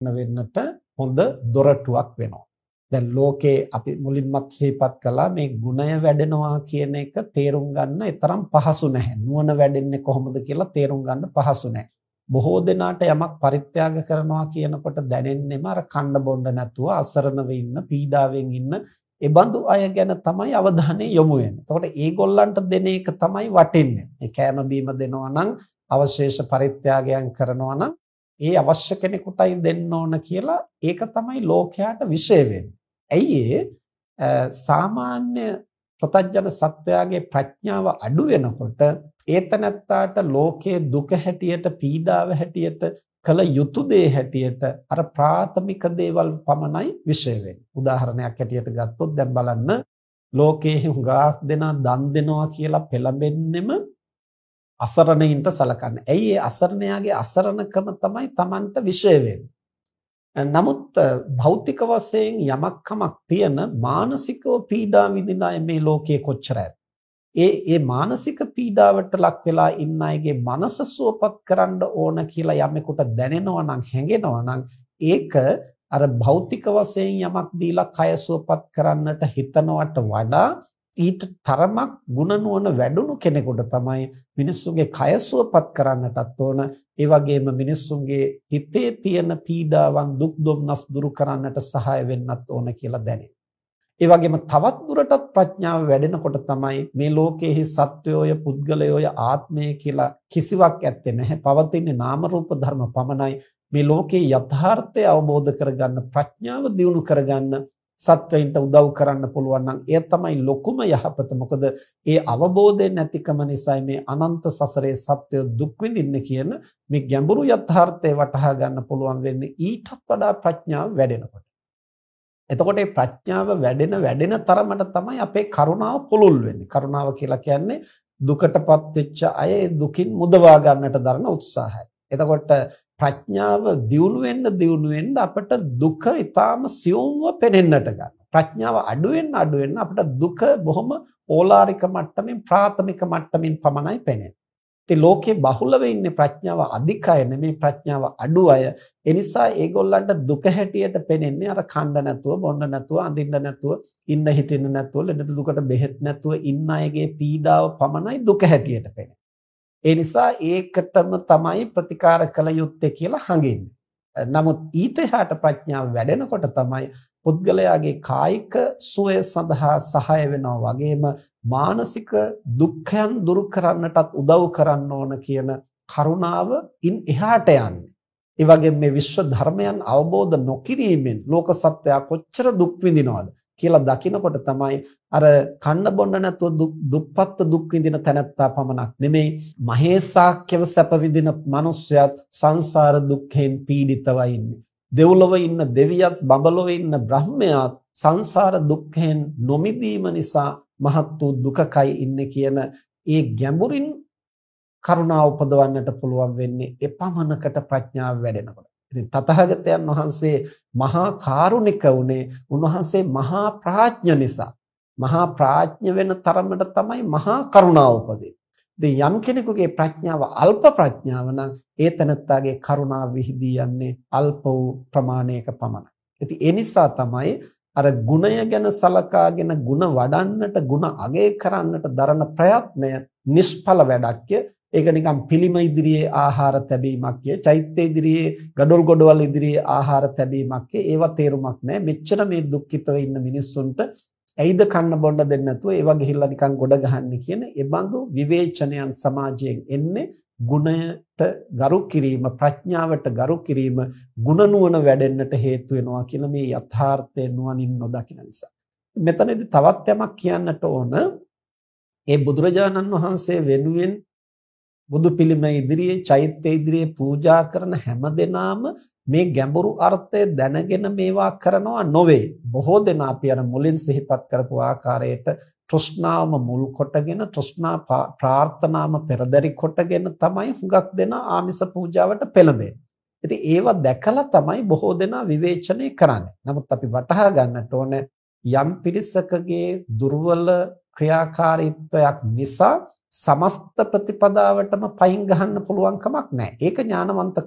වෙන්නට හොඳ දොරටුවක් වෙනවා. දැන් ලෝකේ අපි මුලින්මත් සිහිපත් කළා මේ ගුණය වැඩෙනවා කියන එක තේරුම් ගන්න තරම් පහසු නැහැ. නුවණ වැඩෙන්නේ කොහොමද කියලා තේරුම් ගන්න පහසු නැහැ. බොහෝ දෙනාට යමක් පරිත්‍යාග කරනවා කියනකොට දැනෙන්නේම අර කන්න බොන්න නැතුව අසරණව ඉන්න, පීඩාවෙන් ඉන්න ඒබඳු අය ගැන තමයි අවධානය යොමු වෙන්නේ. එතකොට ඒගොල්ලන්ට දෙන එක තමයි වටින්නේ. මේ කෑම බීම දෙනවා නම් අවශේෂ පරිත්‍යාගයන් කරනවා නම් ඒ අවශ්‍ය කෙනෙකුටයි දෙන්න ඕන කියලා ඒක තමයි ලෝකයට විශේෂ වෙන්නේ. ඇයි සාමාන්‍ය ප්‍රතඥ සත්වයාගේ ප්‍රඥාව අඩු වෙනකොට ඒතනත්තාට ලෝකයේ දුක හැටියට පීඩාව හැටියට කළ යුතු දේ හැටියට අර ප්‍රාථමික දේවල් පමණයි විශේෂ වෙන්නේ. උදාහරණයක් හැටියට ගත්තොත් දැන් බලන්න ලෝකයේ හුඟක් දෙනා දන් දෙනවා කියලා පෙළඹෙන්නෙම අසරණයින්ට සලකන්නේ. ඇයි ඒ අසරණයාගේ අසරණකම තමයි Tamanට විශේෂ වෙන්නේ. නමුත් භෞතික වශයෙන් යමක් කමක් තියෙන මානසිකව පීඩා විඳින අය මේ ලෝකයේ කොච්චර ඇත. ඒ ඒ මානසික පීඩාවට ලක් වෙලා ඉන්න අයගේ මනස සුවපත් කරන්න ඕන කියලා යමෙකුට දැනෙනවා නම් හැඟෙනවා නම් ඒක අර භෞතික වශයෙන් යමක් දීලා කය සුවපත් කරන්නට හිතනවට වඩා ඊට තරමක් ಗುಣ නුවණ වැඩුණු කෙනෙකුට තමයි මිනිස්සුගේ කය සුවපත් කරන්නටත් ඕන ඒ වගේම මිනිස්සුන්ගේ හිතේ තියෙන පීඩාවන් දුක් දුම්නස් දුරු කරන්නට සහාය වෙන්නත් ඕන කියලා දැනේ. ඒ වගේම තවත් දුරටත් ප්‍රඥාව වැඩෙනකොට තමයි මේ ලෝකයේහි සත්වයෝය පුද්ගලයෝය ආත්මය කියලා කිසිවක් ඇත්තේ නැහැ. පවතින්නේ නාම රූප ධර්ම පමණයි. මේ ලෝකේ යථාර්ථය අවබෝධ කරගන්න ප්‍රඥාව දියුණු කරගන්න සත්වයින්ට උදව් කරන්න පුළුවන් නම් එය තමයි ලොකුම යහපත. මොකද ඒ අවබෝධයෙන් නැතිකම නිසා මේ අනන්ත සසරේ සත්වය දුක් විඳින්නේ කියන මේ ගැඹුරු යථාර්ථය වටහා ගන්න පුළුවන් වෙන්නේ ඊටත් වඩා ප්‍රඥාව වැඩෙනකොට. එතකොට මේ ප්‍රඥාව වැඩෙන වැඩෙන තරමට තමයි අපේ කරුණාව පුළුල් වෙන්නේ. කරුණාව කියලා කියන්නේ දුකටපත් වෙච්ච අය දුකින් මුදවා ගන්නට දරන උත්සාහය. එතකොට ප්‍රඥාව දියුණු වෙන්න දියුණු වෙන්න අපට දුක ඊටාම සියුම්ව පෙනෙන්නට ගන්නවා. ප්‍රඥාව අඩු වෙන්න අඩු වෙන්න අපට දුක බොහොම ඕලාරික මට්ටමින් ප්‍රාථමික මට්ටමින් පමණයි පෙනෙන්නේ. ඉතින් ලෝකේ බහුලව ඉන්නේ ප්‍රඥාව අධික අය නෙමෙයි ප්‍රඥාව අඩු අය. ඒ නිසා ඒගොල්ලන්ට දුක හැටියට පෙනෙන්නේ අර කණ්ඩ නැතුව, බොන්න නැතුව, අඳින්න නැතුව, ඉන්න හිටින්න නැතුව, ලෙඩ දුකට බෙහෙත් නැතුව ඉන්න අයගේ පීඩාව පමණයි දුක හැටියට පෙනෙන්නේ. ඒ නිසා ඒකටම තමයි ප්‍රතිකාර කළ යුත්තේ කියලා හඟින්නේ. නමුත් ඊට එහාට ප්‍රඥාව වැඩෙනකොට තමයි පුද්ගලයාගේ කායික සුවය සඳහා සහාය වෙනවා වගේම මානසික දුක්ඛයන් දුරු කරන්නටත් උදව් කරන්න ඕන කියන කරුණාව ඉන් එහාට යන්නේ. ඒ වගේම මේ විශ්ව ධර්මයන් අවබෝධ නොකිරීමෙන් ලෝක සත්‍යය කොච්චර දුක් විඳිනවද කියලා දකිනකොට තමයි අර කන්න බොන්න නැතුව දුප්පත් දුක් විඳින තැනැත්තා පමණක් නෙමෙයි මහේසාක්‍යව සැප විඳින මිනිස්සයත් සංසාර දුක්ඛෙන් පීඩිතවයි ඉන්නේ. දෙව්ලොව ඉන්න දෙවියත් බඹලොව ඉන්න බ්‍රහ්මයාත් සංසාර දුක්ඛෙන් නොමිදීම නිසා මහත් වූ දුකකයි ඉන්නේ කියන ඒ ගැඹුරින් කරුණාව උපදවන්නට පුළුවන් වෙන්නේ එපමණකට ප්‍රඥාව වැඩෙනකොට. ඉතින් තථාගතයන් වහන්සේ මහා කාරුණික උනේ උන්වහන්සේ මහා ප්‍රඥ නිසා. මහා ප්‍රඥ වෙන තරමට තමයි මහා කරුණාව උපදින්නේ. ඉතින් යම් කෙනෙකුගේ ප්‍රඥාව අල්ප ප්‍රඥාව නම් ඒ තනත්තාගේ කරුණාව විහිදී යන්නේ අල්ප වූ ප්‍රමාණයක පමණයි. ඉතින් ඒ නිසා තමයි අර ගුණය ගැන සලකාගෙන ගුණ වඩන්නට ගුණ අගය කරන්නට දරන ප්‍රයත්නය නිෂ්ඵල වැඩක්ය ඒක නිකන් පිළිම ඉදිරියේ ආහාර තැබීමක් කිය. චෛත්‍ය ඉදිරියේ gadol godwal ඉදිරියේ ආහාර තැබීමක් කිය. ඒවා තේරුමක් නැහැ. මෙච්චර මේ දුක්ඛිතව ඉන්න මිනිස්සුන්ට ඇයිද කන්න බොන්න දෙන්නේ නැතුව ඒවා ගිහිල්ලා නිකන් ගොඩ ගහන්නේ කියන ඒ බඳු විවේචනයන් සමාජයෙන් එන්නේ ගුණයට ගරු කිරීම ප්‍රඥාවට ගරු කිරීම ගුණ නුවණ වැඩෙන්නට හේතු වෙනවා කියලා මේ යථාර්ථය නුවණින් නොදකින නිසා. මෙතනදී තවත් යමක් කියන්නට ඕන. ඒ බුදුරජාණන් වහන්සේ වෙනුවෙන් බුදු පිළිම ඉදිරියේ චෛත්‍ය ඉදිරියේ පූජා කරන හැම දෙනාම මේ ගැඹුරු අර්ථය දැනගෙන මේවා කරනවා නොවේ. බොහෝ දෙනා අපි අර මුලින් සිහිපත් කරපු ආකාරයට තෘෂ්ණාවම මුල් කොටගෙන තෘෂ්ණා ප්‍රාර්ථනාම පෙරදරි කොටගෙන තමයි හුඟක් දෙනා ආමිස පූජාවට පෙළඹෙන්නේ. ඉතින් ඒවා දැකලා තමයි බොහෝ දෙනා විවේචනය කරන්නේ. නමුත් අපි වටහා ගන්නට ඕන යම් පිරිසකගේ දුර්වල ක්‍රියාකාරීත්වයක් නිසා සමස්ත ප්‍රතිපදාවටම පයින් ගහන්න පුළුවන් කමක් නැහැ. ඒක ඥානවන්ත